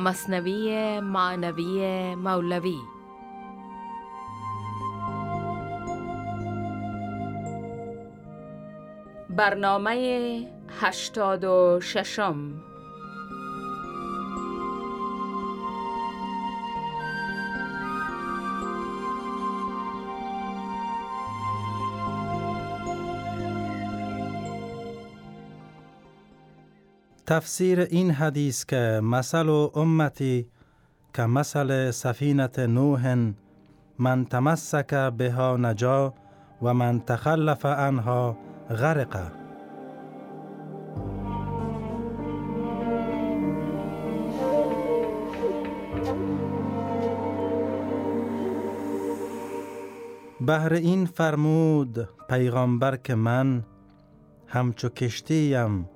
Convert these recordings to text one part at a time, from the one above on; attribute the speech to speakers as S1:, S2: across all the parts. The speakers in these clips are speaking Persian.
S1: مصنوی معنوی مولوی. برنامه هشتاد و ششم.
S2: تفسیر این حدیث که مثل و امتی که مثل سفینت نوح من تمسک بها نجا و من تخلف عنها غرق. بهر این فرمود پیغامبر که من همچو کشتیم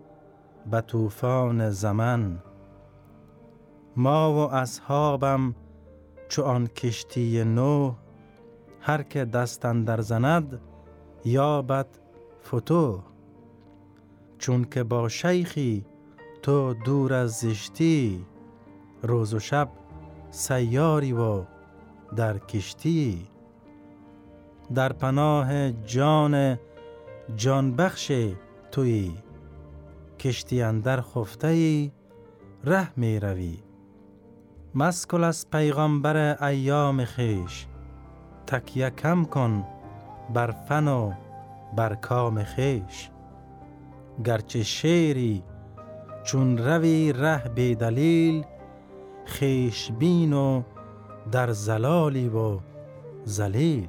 S2: به طوفان زمن. ما و اصحابم چو آن کشتی نو هر که دستن در زند یابد فتو چون که با شیخی تو دور از زشتی روز و شب سیاری و در کشتی. در پناه جان جان بخش توی کشتی اندر خفته ای ره می روی. مسکل از پیغمبر ایام خیش. تکیه کم کن بر فن و بر کام خیش. گرچه شیری چون روی ره به دلیل خیش بین و در زلالی و زلیل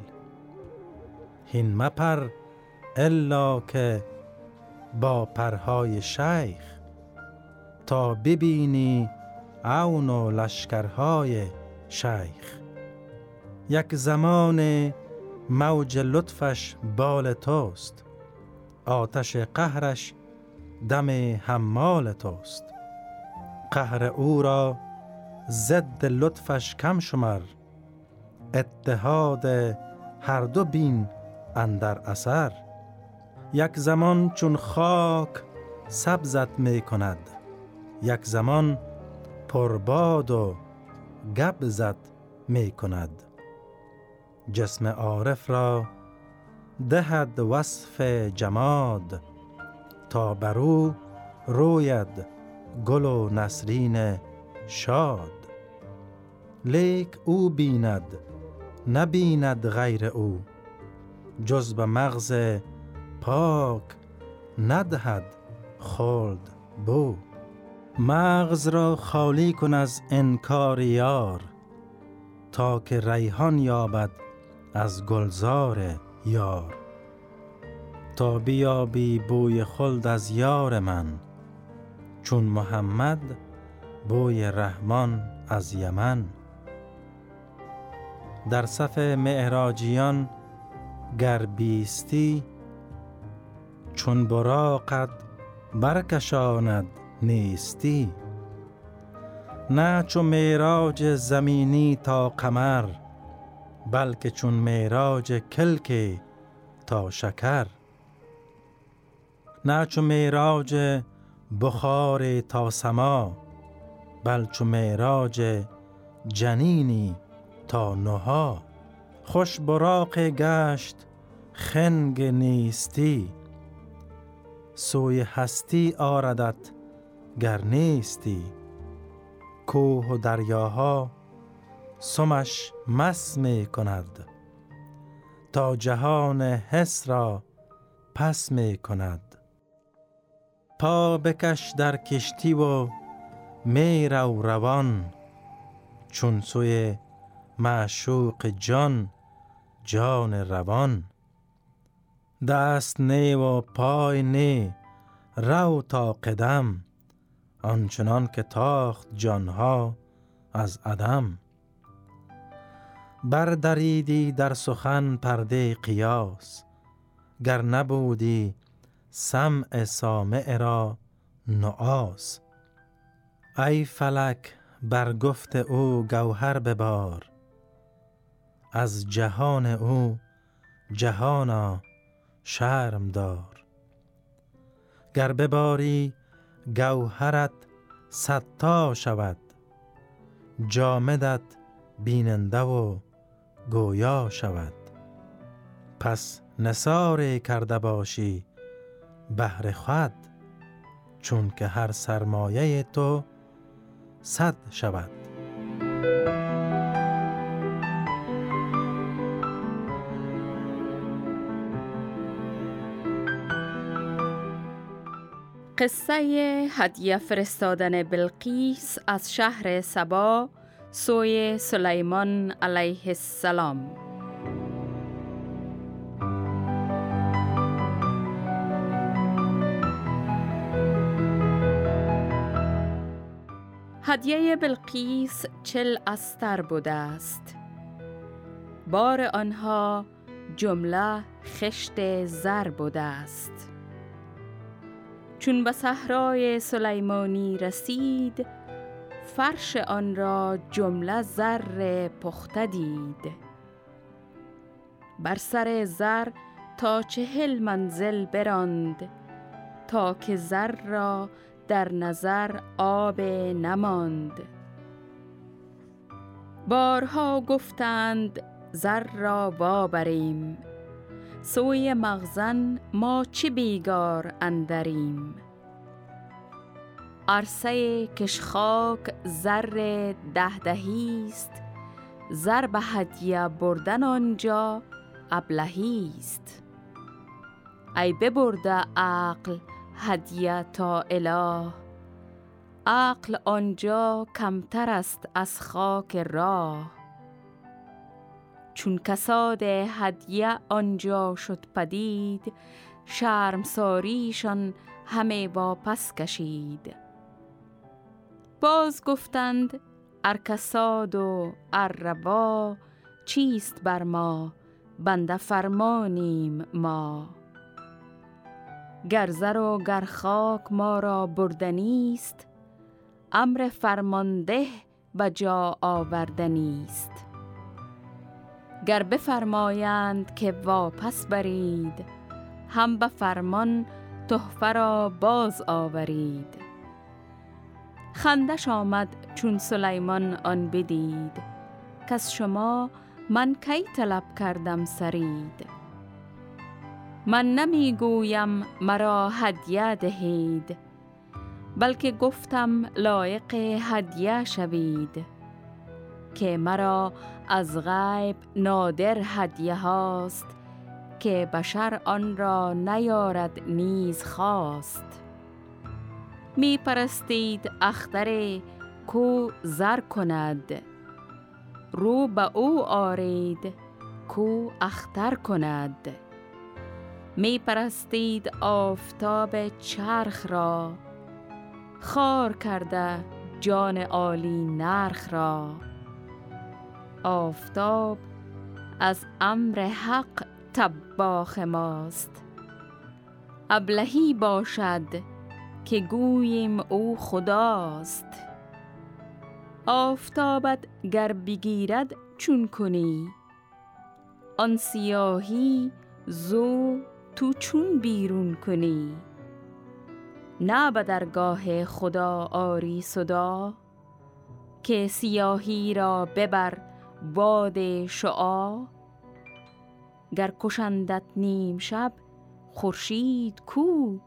S2: هین مپر الا که با پرهای شیخ تا ببینی عون و لشکرهای شیخ. یک زمان موج لطفش بال توست آتش قهرش دم حمال توست. قهر او را ضد لطفش کم شمر اتحاد هر دو بین اندر اثر. یک زمان چون خاک سبزت می کند یک زمان پرباد و گبزت می کند جسم عارف را دهد وصف جماد تا برو روید گل و نسرین شاد. لیک او بیند نبیند غیر او جز به مغز پاک ندهد خلد بو. مغز را خالی کن از انکار یار تا که ریحان یابد از گلزار یار. تا بیابی بوی خلد از یار من چون محمد بوی رحمان از یمن. در صف معراجیان گر بیستی چون براقت برکشاند نیستی. نه چون میراج زمینی تا قمر بلکه چون میراج کلک تا شکر. نه چون میراج بخار تا سما بل چون میراج جنینی تا نها. خوش براق گشت خنگ نیستی. سوی هستی آردت گر نیستی. کوه و دریاها سمش مس می کند. تا جهان حس را پس می کند. پا بکش در کشتی و می رو روان. چون سوی معشوق جان جان روان. دست نی و پای نی رو تا قدم آنچنان که تاخت جانها از عدم. بردریدی در سخن پرده قیاس گر نبودی سمع سامع را نعاس. ای فلک بر گفت او گوهر ببار از جهان او جهانا شرم دار. گر بباری گوهرت ستا شود جامدت بیننده و گویا شود. پس نصار کرده باشی بهر خود چون که هر سرمایه تو صد شود.
S1: قصه هدیه فرستادن بلقیس از شهر سبا سوی سلیمان علیه السلام. هدیه بلقیس چل استر بوده است. بار آنها جمله خشت زر بوده است. چون به صحرای سلیمانی رسید فرش آن را جمله زر پخته دید. بر سر زر تا چهل منزل براند تا که زر را در نظر آب نماند. بارها گفتند زر را وابریم سوی مغزن ما چه بیگار اندریم؟ عرصه کشخاک زر ده دهیست زر به هدیه بردن آنجا ابلهیست ای ببرده عقل هدیه تا اله عقل آنجا کمتر است از خاک راه. چون کساد هدیه آنجا شد پدید شرمساریشان همه واپس کشید. باز گفتند ارکساد و اربا چیست بر ما؟ بنده فرمانیم ما. گر زر و گر خاک ما را بردنیست امر فرمانده به جا آوردنیست گر بفرمایند که واپس برید هم به فرمان تحفه را باز آورید. خندش آمد چون سلیمان آن بدید کس شما من کی طلب کردم سرید؟ من نمی گویم مرا هدیه دهید بلکه گفتم لایق هدیه شوید. که مرا از غیب نادر هدیه هاست که بشر آن را نیارد نیز خواست. می پرستید اختر کو زر کند رو به او آرید کو اختر کند. می پرستید آفتاب چرخ را خار کرده جان عالی نرخ را. آفتاب از امر حق تباخ ماست. ابلهی باشد که گوییم او خداست. آفتابت گر بگیرد چون کنی؟ آن سیاهی زو تو چون بیرون کنی؟ نه به درگاه خدا آری صدا که سیاهی را ببر باد شعا گر کشندت نیم شب خورشید کو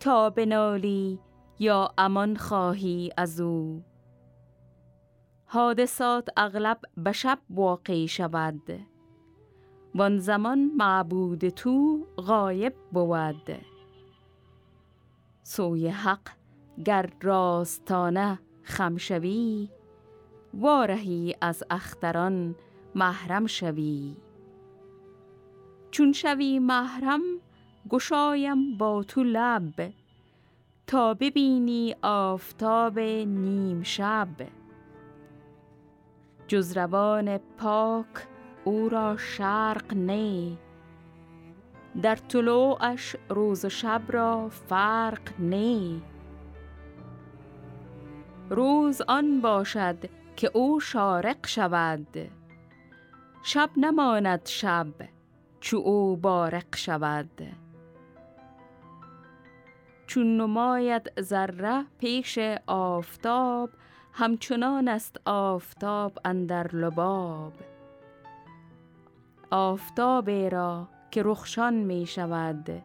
S1: تا بنالی یا امان خواهی از او. حادثات اغلب به شب واقع شود. وان زمان معبود تو غایب بود. سوی حق گر راستانه خم شوی وارهی از اختران محرم شوی. چون شوی محرم گشایم با تو لب. تا ببینی آفتاب نیم شب. جز روان پاک او را شرق نی در طلوعش روز شب را فرق نی روز آن باشد که او شارق شود. شب نماند شب چو او بارق شود. چون نماید ذره پیش آفتاب همچنان است آفتاب اندر لباب. آفتاب را که رخشان می شود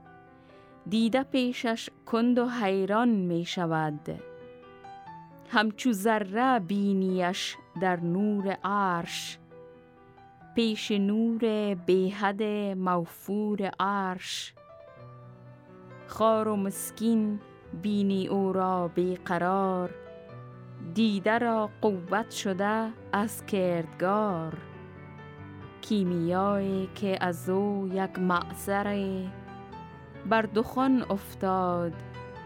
S1: دیده پیشش کند و حیران می شود. همچو ذره بینیش در نور عرش پیش نور بیحد موفور عرش. خار و مسکین بینی او را بیقرار دیده را قوت شده از کردگار. کیمیایی که از او یک معصره بر دخان افتاد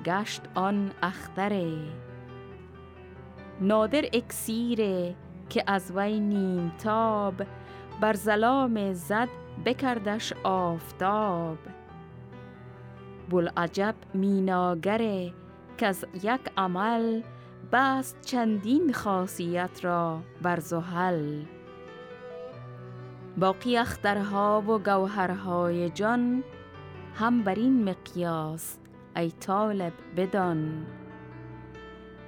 S1: گشت آن اختره نادر اکسیره که از وی نیم تاب بر ظلام زد بکردش آفتاب. بلعجب میناگره که از یک عمل بست چندین خاصیت را بر زحل. باقی اخترها و گوهرهای جان هم بر این مقیاس ای طالب بدان.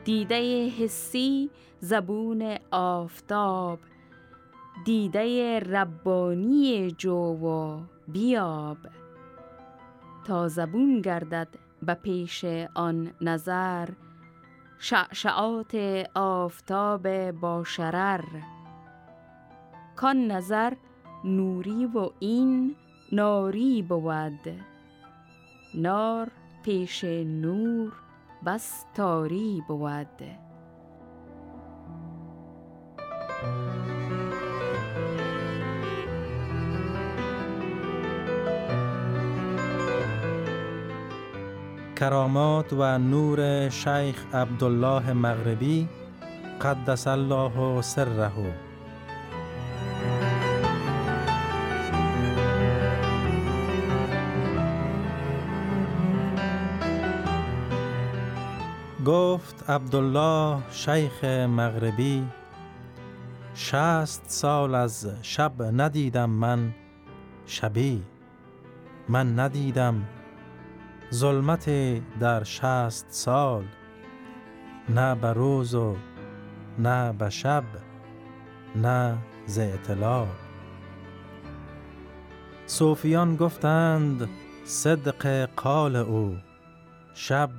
S1: دیده حسی زبون آفتاب دیده ربانی جو و بیاب. تا زبون گردد به پیش آن نظر شعشعات آفتاب با شرر. کان نظر نوری و این ناری بود نار پیش نور بس تاری بود
S2: کرامات و نور شیخ عبدالله مغربی قدس الله سره. گفت عبدالله شیخ مغربی شست سال از شب ندیدم من شبی. من ندیدم ظلمت در شست سال نه به روز و نه به شب نه ز اطلاع صوفیان گفتند صدق قال او شب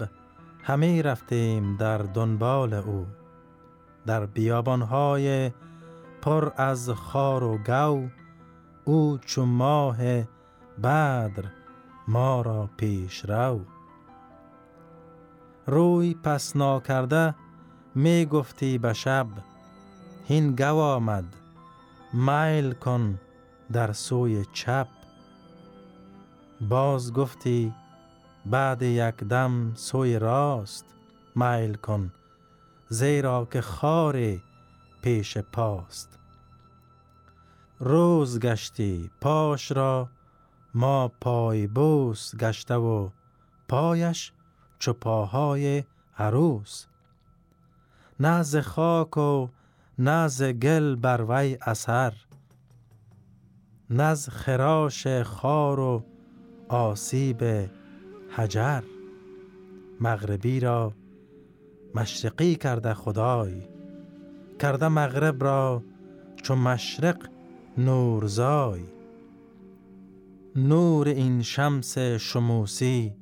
S2: همه رفتیم در دنبال او. در بیابانهای پر از خار و گو او چو ماه بدر ما را پیش رو. روی پس ناکرده می گفتی به شب هین گو آمد میل کن در سوی چپ. باز گفتی بعد یک دم سوی راست میل کن زیرا که خار پیش پاست. روز گشتی پاش را ما پای بوس گشته و پایش چو پاهای عروس. نه ز خاک و نه ز گل بر وی اثر نه خراش خار و آسیب حجر مغربی را مشرقی کرده خدای کرده مغرب را چو مشرق نورزای. نور این شمس شموسی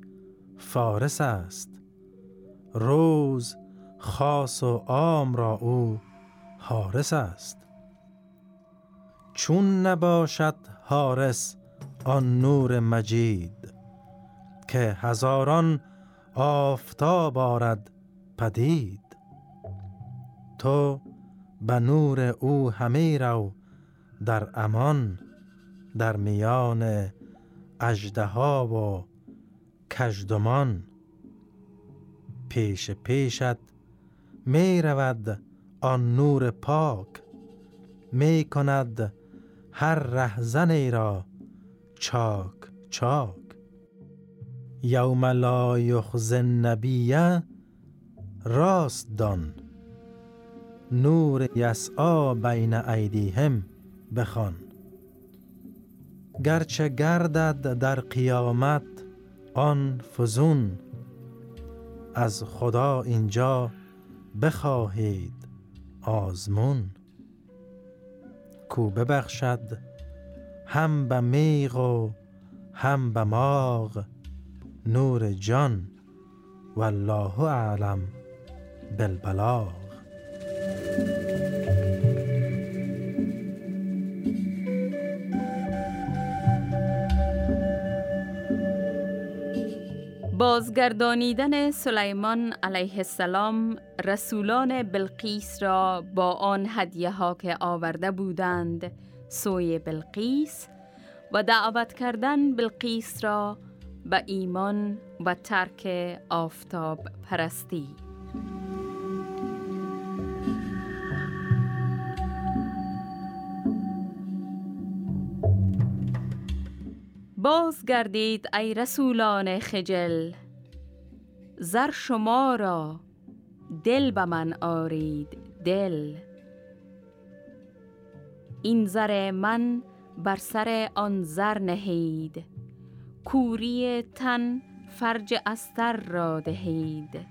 S2: فارس است روز خاص و عام را او حارس است. چون نباشد حارس آن نور مجید که هزاران آفتاب آرد پدید. تو به نور او همه رو در امان در میان اجدها و کژدمان. پیش پیشت می رود آن نور پاک می کند هر رهزنی را چاک چاک. یوم لا یخزن النبی راست دان. نور یسعا بین ایدیهم بخوان. گرچه گردد در قیامت آن فزون از خدا اینجا بخواهید آزمون. کو ببخشد هم به میغ و هم به ماغ نور جان والله اعلم بالبلاغ.
S1: بازگردانیدن سلیمان علیه السلام رسولان بلقیس را با آن هدیه ها که آورده بودند سوی بلقیس و دعوت کردن بلقیس را به ایمان و ترک آفتاب پرستی. باز گردید ای رسولان خجل زر شما را دل به من آرید دل. این زر من بر سر آن زر نهید. کوری تن فرج استر را دهید.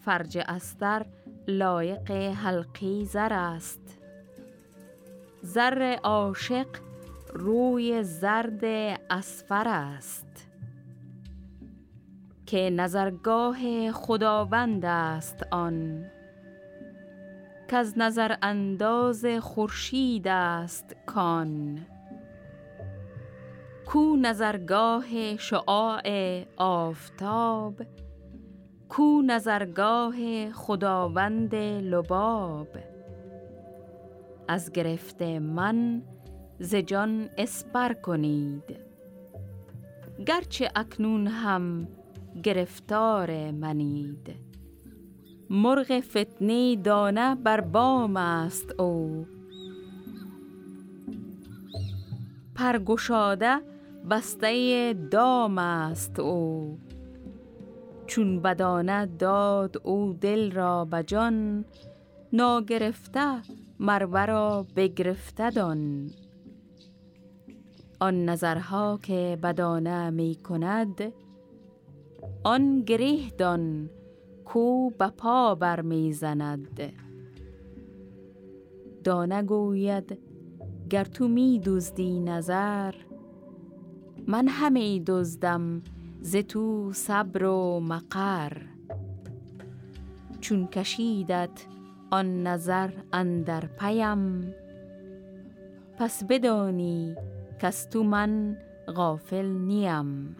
S1: فرج استر لایق حلقی زر است. زر عاشق روی زرد اسفر است. که نظرگاه خداوند است آن. که از نظر انداز خورشید است کان. کو نظرگاه شعاع آفتاب کو نظرگاه خداوند لباب. از گرفت من ز جان اسپر کنید. گرچه اکنون هم گرفتار منید. مرغ فتنی دانه بر بام است او. پرگشاده بسته دام است او. چون بدانه داد او دل را به جان ناگرفته مرورا بگرفته دان. آن نظرها که بدانه می کند آن گریه دان کو به پا بر می زند. دانه گوید گر تو می دزدی نظر من همه دزدم ز تو صبر و مقر. چون کشیدت آن نظر اندر پیم پس بدانی کس تو من غافل نیم.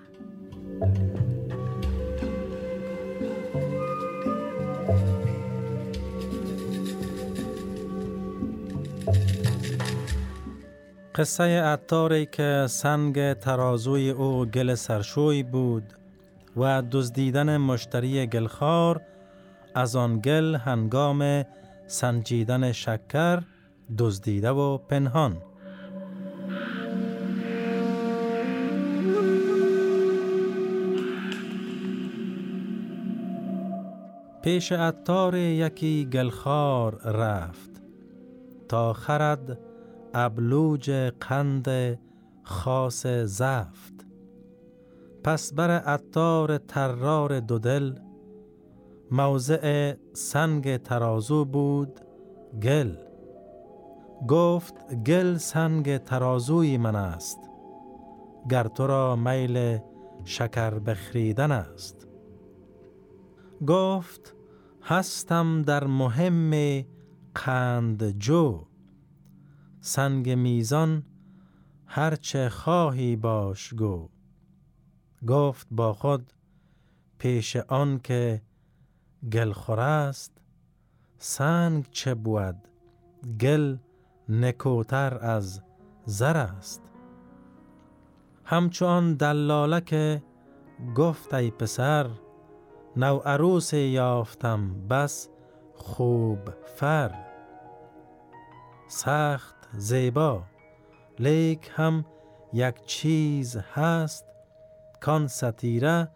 S2: قصه عطاری که سنگ ترازوی او گل سرشوی بود و دزدیدن مشتری گلخار از آن گل هنگام سنجیدن شکر دزدیده و پنهان. پیش عطار یکی گلخار رفت. تا خرد ابلوج قند خاص زفت. پس بر عطار ترار دودل موضع سنگ ترازو بود گل. گفت گل سنگ ترازوی من است گر تو را میل شکر بخریدن است. گفت هستم در مهم قند جو. سنگ میزان هرچه خواهی باش گو. گفت با خود پیش آن که گل خور است سنگ چه بود؟ گل نکوتر از زر است. همچون دلاله که گفت ای پسر نو عروس یافتم بس خوب فر. سخت زیبا. لیک هم یک چیز هست کان ستیره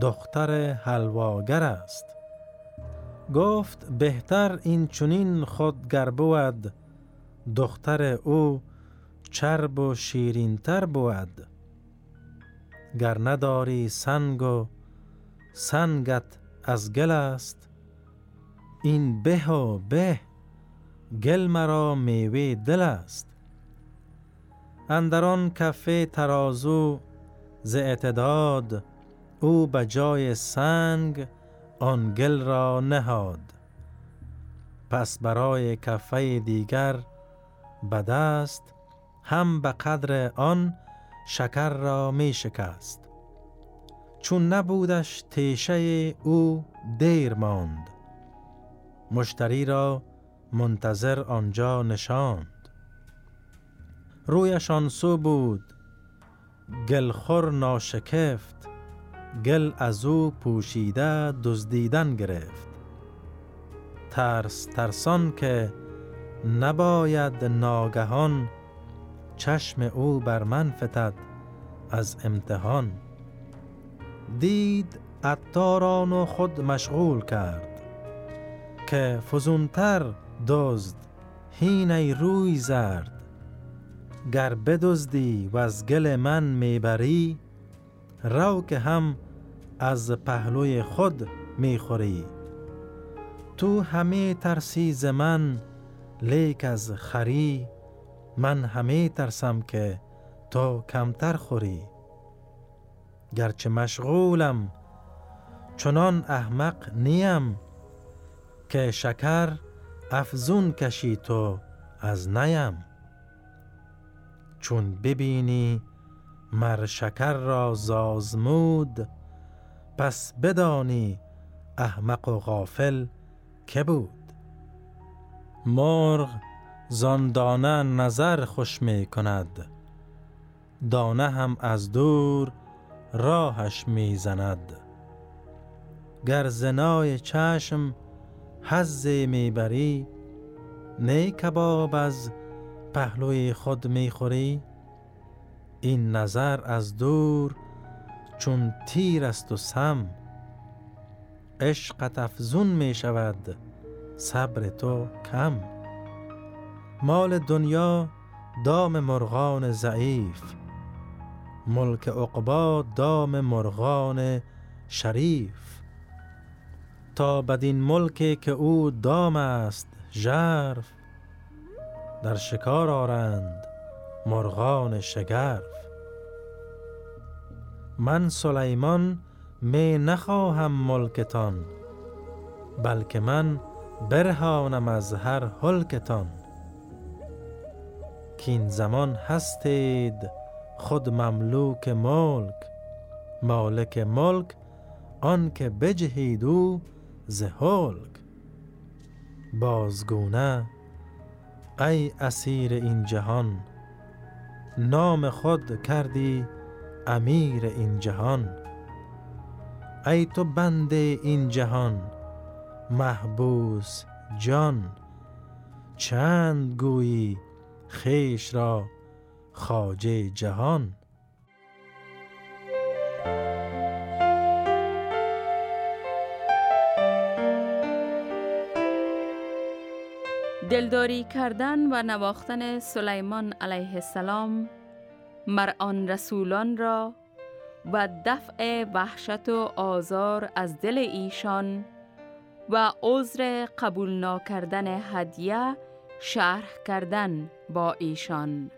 S2: دختر حلواگر است. گفت بهتر این چونین خود گر بود دختر او چرب و شیرینتر بود. گر نداری سنگ و سنگت از گل است این به و به. گل مرا میوه دل است. اندران کفه ترازو ز اعتداد او به جای سنگ آن گل را نهاد. پس برای کفه دیگر به دست هم به قدر آن شکر را می شکست. چون نبودش تیشه او دیر ماند. مشتری را منتظر آنجا نشاند. رویشان سو بود گلخور ناشکفت گل از او پوشیده دزدیدن گرفت. ترس ترسان که نباید ناگهان چشم او بر من فتد از امتحان. دید عطاران و خود مشغول کرد که فزونتر دزد هینه روی زرد. گر بدزدی و از گل من می‌بری رو که هم از پهلوی خود می‌خوری. تو همه ترسی ز من لیک از خری من همه ترسم که تو کمتر خوری. گرچه مشغولم چنان احمق نیم که شکر افزون کشی تو از نیم. چون ببینی مر شکر را زازمود پس بدانی احمق و غافل که بود. مرغ زان دانه نظر خوش می کند دانه هم از دور راهش می زند. گر زنای چشم حز می بری نه کباب از پهلوی خود می خوری این نظر از دور چون تیر است و سم عشقت افزون می شود صبر تو کم. مال دنیا دام مرغان ضعیف ملک عقبا دام مرغان شریف. تا بدین ملکی که او دام است ژرف. در شکار آرند مرغان شگرف. من سلیمان می نخواهم ملکتان بلکه من برهانم از هر هلکتان کین زمان هستید خود مملوک ملک مالک ملک آن که بجهید او ز هلک بازگونه ای اسیر این جهان نام خود کردی امیر این جهان. ای تو بنده این جهان محبوس جان چند گویی خیش را خاجه جهان.
S1: دلداری کردن و نواختن سلیمان علیه السلام مر آن رسولان را و دفع وحشت و آزار از دل ایشان و عذر قبول ناکردن هدیه شرح کردن با ایشان.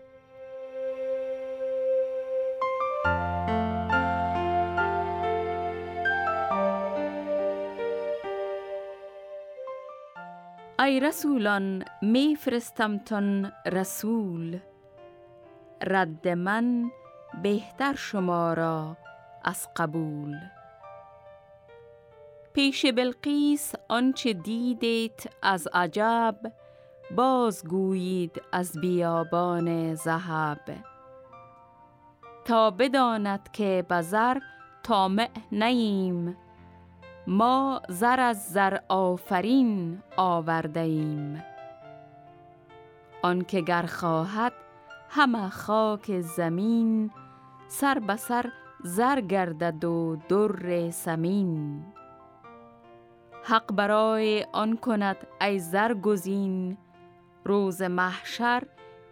S1: ای رسولان می فرستمتون رسول. رد من بهتر شما را از قبول. پیش بلقیس آنچه دیدید از عجب بازگویید از بیابان زهب تا بداند که بزر طامع نیم ما زر از زر آفرین آورده ایم. آنکه گر خواهد همه خاک زمین سر به سر زر گردد و در سمین. حق برای آن کند ای زر گزین روز محشر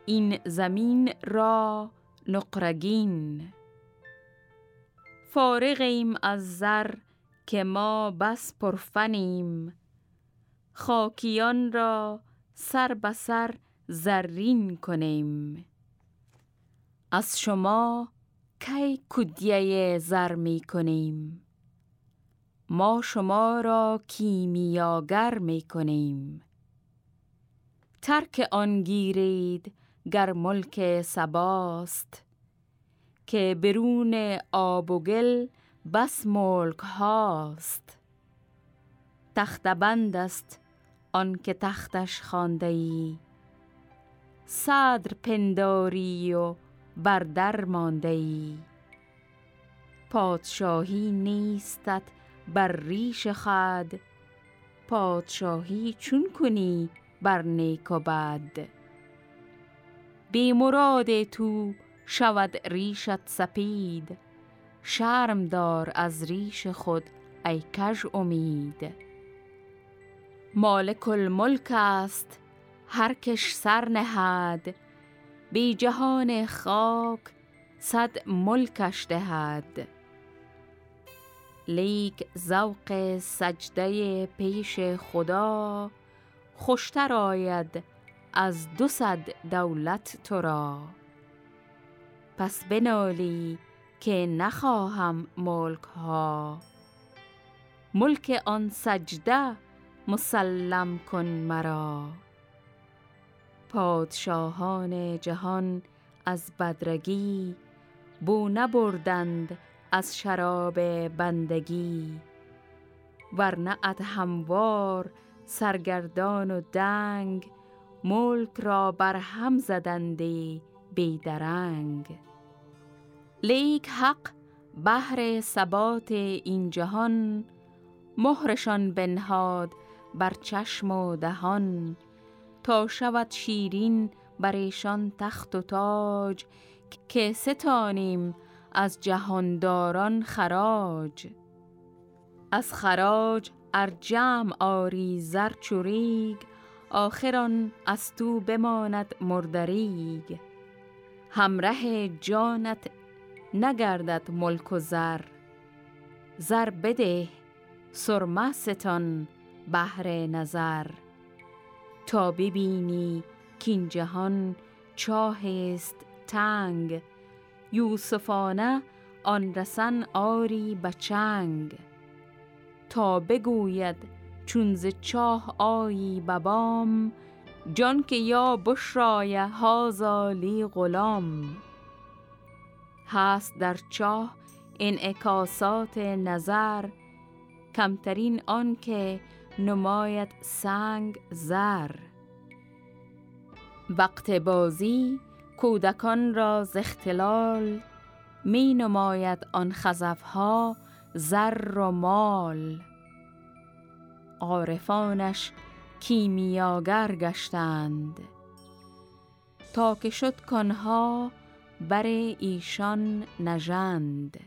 S1: این زمین را نقرگین فارغیم از زر که ما بس پرفنیم. خاکیان را سر به سر زرین کنیم. از شما کی کدیه زر می کنیم؟ ما شما را کیمیاگر می کنیم. ترک آن گیرید گر ملک سباست که برون آب و گل بس ملک هاست. تخت بند است آن که تختش خانده ای صدر پنداری و بر در مانده ای پادشاهی نیستت بر ریش خد پادشاهی چون کنی بر نیک و بد. بی مراد تو شود ریشت سپید. شرم دار از ریش خود ای کژ امید. مالک الملک است هر کش سر نهد. بی جهان خاک صد ملکش دهد. لیک ذوق سجده پیش خدا خوشتر آید از دو صد دولت تو را پس بنالی که نخواهم ملک ها ملک آن سجده مسلم کن مرا. پادشاهان جهان از بدرگی بو نبردند از شراب بندگی. ورنه هموار سرگردان و دنگ ملک را بر هم زدندی بیدرنگ لیک حق بهر ثبات این جهان مهرشان بنهاد بر چشم و دهان. تا شود شیرین بر تخت و تاج که ستانیم از جهانداران خراج. از خراج ار جمع آری زر چوریگ آخران از تو بماند مردریگ همره جانت نگردد ملک و زر. زر بده سرمه ستان بهر نظر. تا ببینی کین جهان چاه است تنگ. یوسفانه آن رسن آری بچنگ تا بگوید چون ز چاه آیی ببام جان که یا بشرایه هازالی غلام. هست در چاه انعکاسات نظر کمترین آن که نماید سنگ زر. وقت بازی کودکان را ز اختلال می نماید آن خزفها زر و مال. عارفانش کیمیاگر گشتند. تا که شد کنها بر ایشان نژند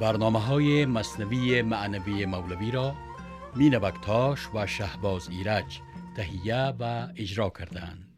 S3: برنامه های مصنوی معنوی مولوی را مینوکتاش و شهباز ایرج تهیه و اجرا کردند.